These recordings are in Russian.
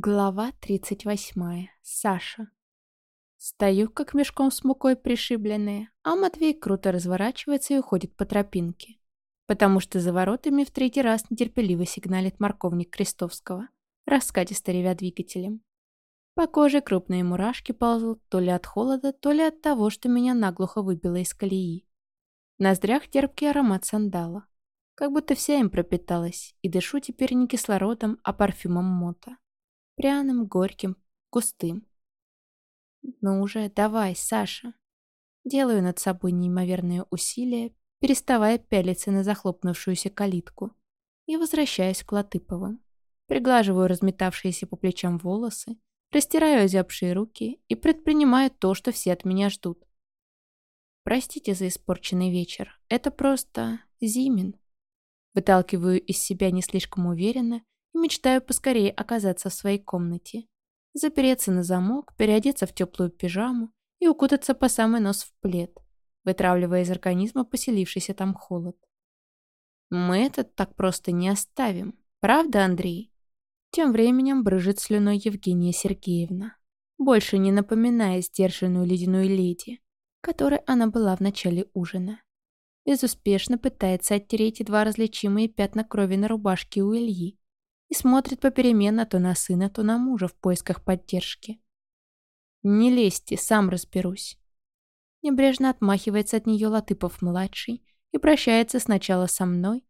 Глава 38. Саша. Стою, как мешком с мукой пришибленная, а Матвей круто разворачивается и уходит по тропинке. Потому что за воротами в третий раз нетерпеливо сигналит морковник Крестовского, раскатисто ревя двигателем. По коже крупные мурашки ползут то ли от холода, то ли от того, что меня наглухо выбило из колеи. В ноздрях терпкий аромат сандала. Как будто вся им пропиталась, и дышу теперь не кислородом, а парфюмом мота. Пряным, горьким, густым. «Ну уже, давай, Саша!» Делаю над собой неимоверные усилия, переставая пялиться на захлопнувшуюся калитку, и возвращаюсь к Латыповым. Приглаживаю разметавшиеся по плечам волосы, растираю озябшие руки и предпринимаю то, что все от меня ждут. Простите за испорченный вечер, это просто Зимин. Выталкиваю из себя не слишком уверенно мечтаю поскорее оказаться в своей комнате. Запереться на замок, переодеться в теплую пижаму и укутаться по самый нос в плед, вытравливая из организма поселившийся там холод. Мы это так просто не оставим, правда, Андрей? Тем временем брыжет слюной Евгения Сергеевна, больше не напоминая сдержанную ледяную леди, которой она была в начале ужина. Безуспешно пытается оттереть едва различимые пятна крови на рубашке у Ильи, и смотрит попеременно то на сына, то на мужа в поисках поддержки. «Не лезьте, сам разберусь». Небрежно отмахивается от нее Латыпов-младший и прощается сначала со мной,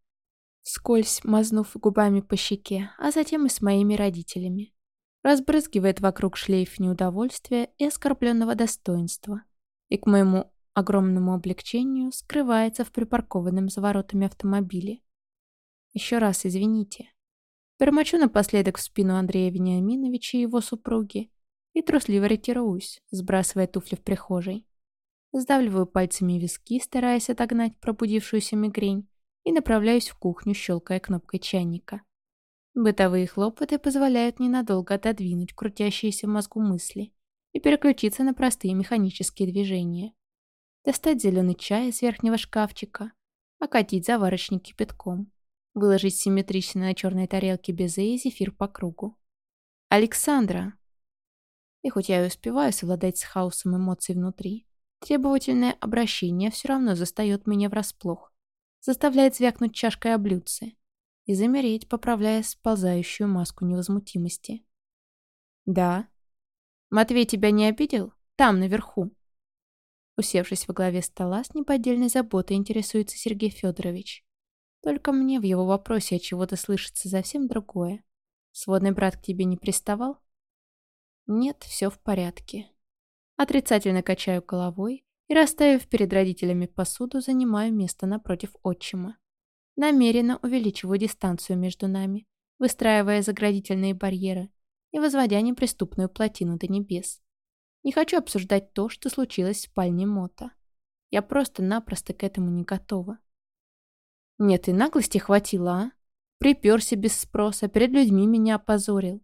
скользь мазнув губами по щеке, а затем и с моими родителями. Разбрызгивает вокруг шлейф неудовольствия и оскорбленного достоинства. И к моему огромному облегчению скрывается в припаркованном за воротами автомобиле. Еще раз извините. Бормочу напоследок в спину Андрея Вениаминовича и его супруги и трусливо ретируюсь, сбрасывая туфли в прихожей. Сдавливаю пальцами виски, стараясь отогнать пробудившуюся мигрень, и направляюсь в кухню, щелкая кнопкой чайника. Бытовые хлопоты позволяют ненадолго отодвинуть крутящиеся в мозгу мысли и переключиться на простые механические движения. Достать зеленый чай из верхнего шкафчика, окатить заварочник кипятком, Выложить симметрично на черной тарелке безе и зефир по кругу. «Александра!» И хоть я и успеваю совладать с хаосом эмоций внутри, требовательное обращение все равно застает меня врасплох, заставляет звякнуть чашкой о и замереть, поправляя сползающую маску невозмутимости. «Да?» «Матвей тебя не обидел? Там, наверху?» Усевшись во главе стола, с неподдельной заботой интересуется Сергей Федорович. Только мне в его вопросе от чего-то слышится совсем другое. Сводный брат к тебе не приставал? Нет, все в порядке. Отрицательно качаю головой и, расставив перед родителями посуду, занимаю место напротив отчима. Намеренно увеличиваю дистанцию между нами, выстраивая заградительные барьеры и возводя неприступную плотину до небес. Не хочу обсуждать то, что случилось в спальне Мота. Я просто-напросто к этому не готова. Нет, и наглости хватило, а? Приперся без спроса, перед людьми меня опозорил.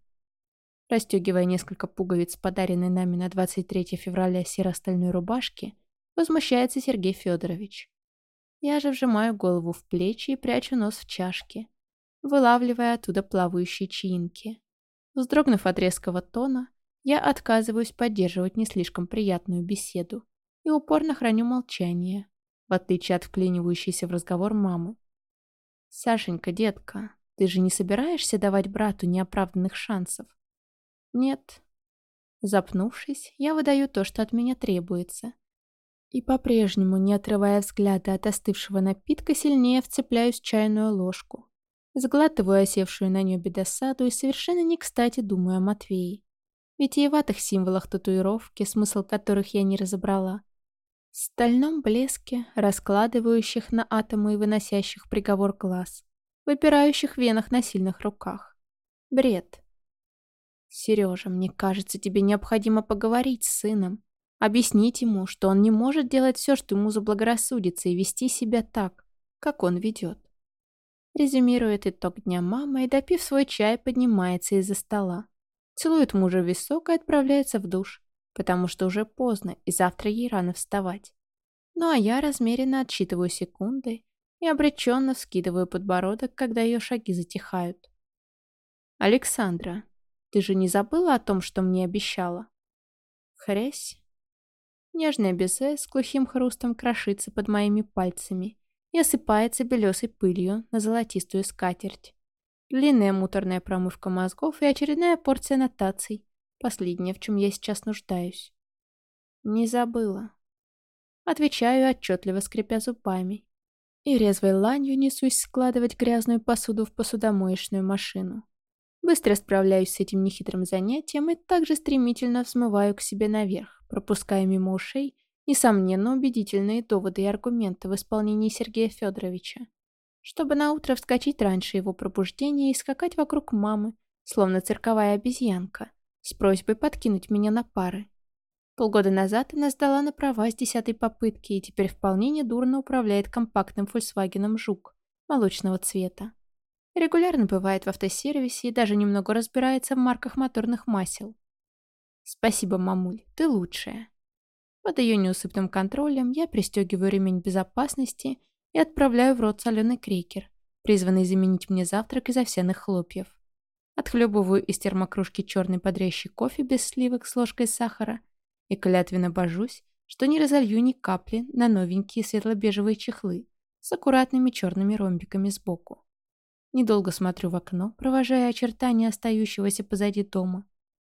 Растегивая несколько пуговиц, подаренной нами на 23 февраля серо-стальной рубашки, возмущается Сергей Федорович. Я же вжимаю голову в плечи и прячу нос в чашке, вылавливая оттуда плавающие чаинки. Вздрогнув от резкого тона, я отказываюсь поддерживать не слишком приятную беседу и упорно храню молчание, в отличие от вклинивающейся в разговор мамы. «Сашенька, детка, ты же не собираешься давать брату неоправданных шансов?» «Нет». Запнувшись, я выдаю то, что от меня требуется. И по-прежнему, не отрывая взгляда от остывшего напитка, сильнее вцепляюсь в чайную ложку. Сглатываю осевшую на небе досаду и совершенно не кстати думаю о Матвее. Витиеватых символах татуировки, смысл которых я не разобрала, стальном блеске, раскладывающих на атомы и выносящих приговор глаз, выпирающих венах на сильных руках. Бред. Сережа, мне кажется, тебе необходимо поговорить с сыном, объяснить ему, что он не может делать все, что ему заблагорассудится, и вести себя так, как он ведет. Резюмирует итог дня мама и, допив свой чай, поднимается из-за стола. Целует мужа в висок и отправляется в душ, потому что уже поздно, и завтра ей рано вставать. Ну а я размеренно отсчитываю секунды и обреченно вскидываю подбородок, когда ее шаги затихают. «Александра, Ты же не забыла о том, что мне обещала?» Хрясь. Нежное безе с глухим хрустом крошится под моими пальцами и осыпается белесой пылью на золотистую скатерть. Длинная муторная промывка мозгов и очередная порция нотаций. Последнее, в чем я сейчас нуждаюсь. Не забыла. Отвечаю, отчетливо скрипя зубами. И резвой ланью несусь складывать грязную посуду в посудомоечную машину. Быстро справляюсь с этим нехитрым занятием и также стремительно взмываю к себе наверх, пропуская мимо ушей несомненно убедительные доводы и аргументы в исполнении Сергея Федоровича, чтобы наутро вскочить раньше его пробуждения и скакать вокруг мамы, словно цирковая обезьянка, с просьбой подкинуть меня на пары. Полгода назад она сдала на права с десятой попытки и теперь вполне недурно управляет компактным Volkswagen Жук молочного цвета. Регулярно бывает в автосервисе и даже немного разбирается в марках моторных масел. Спасибо, мамуль, ты лучшая. Под ее неусыпным контролем я пристегиваю ремень безопасности и отправляю в рот соленый крекер, призванный заменить мне завтрак из овсяных хлопьев. Отхлебываю из термокружки черный подрящий кофе без сливок с ложкой сахара и клятвенно божусь, что не разолью ни капли на новенькие светло-бежевые чехлы с аккуратными черными ромбиками сбоку. Недолго смотрю в окно, провожая очертания остающегося позади дома,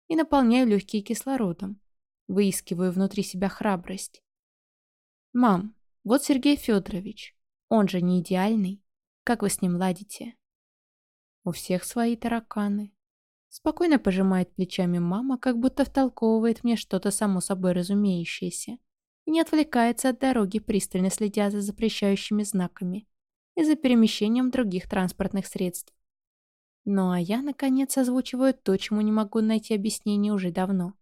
и наполняю легкие кислородом. Выискиваю внутри себя храбрость. «Мам, вот Сергей Федорович. Он же не идеальный. Как вы с ним ладите?» «У всех свои тараканы». Спокойно пожимает плечами мама, как будто втолковывает мне что-то само собой разумеющееся, и не отвлекается от дороги, пристально следя за запрещающими знаками и за перемещением других транспортных средств. Ну а я, наконец, озвучиваю то, чему не могу найти объяснение уже давно.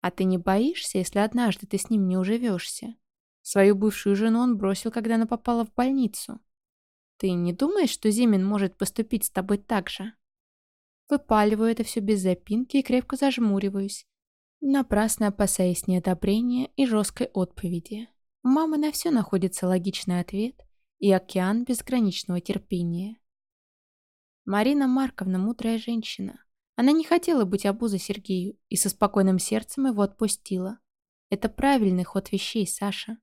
А ты не боишься, если однажды ты с ним не уживешься? Свою бывшую жену он бросил, когда она попала в больницу. Ты не думаешь, что Зимин может поступить с тобой так же? Выпаливаю это все без запинки и крепко зажмуриваюсь, напрасно опасаясь неодобрения и жесткой отповеди. У мамы на все находится логичный ответ, и океан безграничного терпения. Марина Марковна – мудрая женщина. Она не хотела быть обузой Сергею и со спокойным сердцем его отпустила. Это правильный ход вещей, Саша.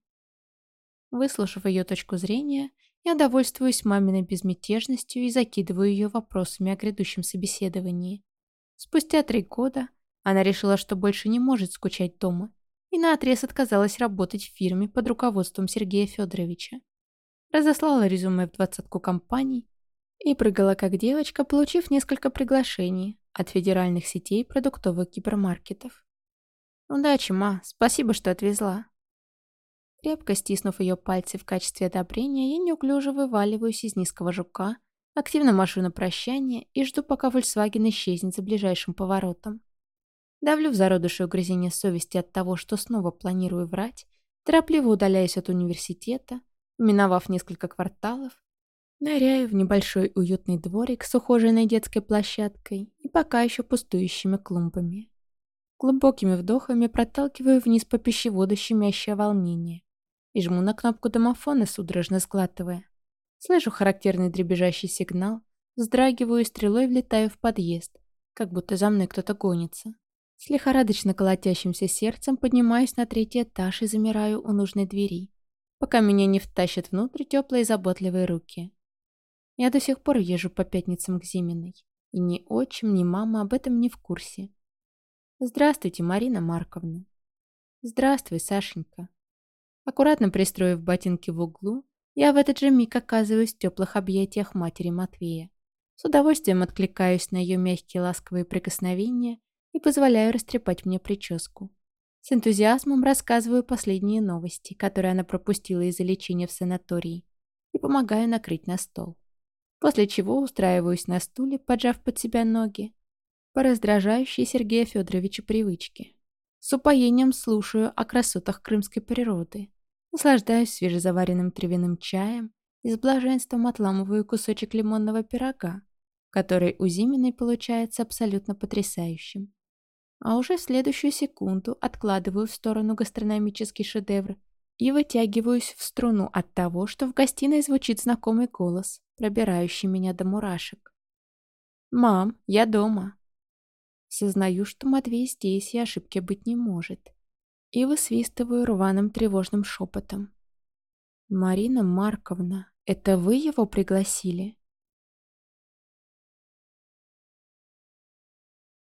Выслушав ее точку зрения, я довольствуюсь маминой безмятежностью и закидываю ее вопросами о грядущем собеседовании. Спустя три года она решила, что больше не может скучать дома, и наотрез отказалась работать в фирме под руководством Сергея Федоровича разослала резюме в двадцатку компаний и прыгала как девочка, получив несколько приглашений от федеральных сетей продуктовых гипермаркетов. «Удачи, ма, спасибо, что отвезла». Крепко стиснув ее пальцы в качестве одобрения, я неуклюже вываливаюсь из низкого жука, активно машу на прощание и жду, пока Volkswagen исчезнет за ближайшим поворотом. Давлю в зародыше угрызение совести от того, что снова планирую врать, торопливо удаляюсь от университета, Миновав несколько кварталов, ныряю в небольшой уютный дворик с ухоженной детской площадкой и пока еще пустующими клумбами. Глубокими вдохами проталкиваю вниз по пищеводу щемящее волнение и жму на кнопку домофона, судорожно сглатывая. Слышу характерный дребезжащий сигнал, вздрагиваю и стрелой влетаю в подъезд, как будто за мной кто-то гонится. С лихорадочно колотящимся сердцем поднимаюсь на третий этаж и замираю у нужной двери пока меня не втащат внутрь теплые заботливые руки. Я до сих пор езжу по пятницам к Зиминой, и ни отчим, ни мама об этом не в курсе. Здравствуйте, Марина Марковна. Здравствуй, Сашенька. Аккуратно пристроив ботинки в углу, я в этот же миг оказываюсь в теплых объятиях матери Матвея. С удовольствием откликаюсь на ее мягкие ласковые прикосновения и позволяю растрепать мне прическу. С энтузиазмом рассказываю последние новости, которые она пропустила из-за лечения в санатории, и помогаю накрыть на стол. После чего устраиваюсь на стуле, поджав под себя ноги, по раздражающей Сергея Федоровича привычке. С упоением слушаю о красотах крымской природы, наслаждаюсь свежезаваренным травяным чаем и с блаженством отламываю кусочек лимонного пирога, который у Зиминой получается абсолютно потрясающим а уже в следующую секунду откладываю в сторону гастрономический шедевр и вытягиваюсь в струну от того, что в гостиной звучит знакомый голос, пробирающий меня до мурашек. «Мам, я дома». Сознаю, что Матвей здесь и ошибки быть не может. И высвистываю рваным тревожным шепотом. «Марина Марковна, это вы его пригласили?»